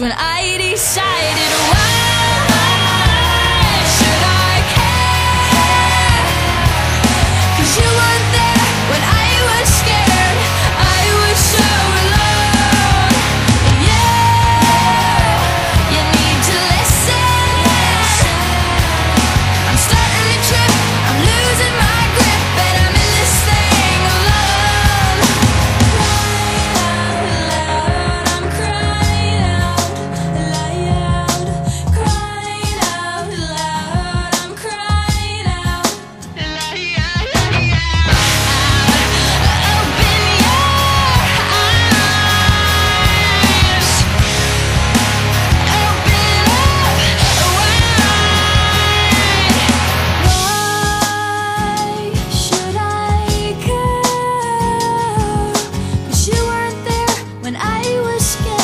when I decided why. scared.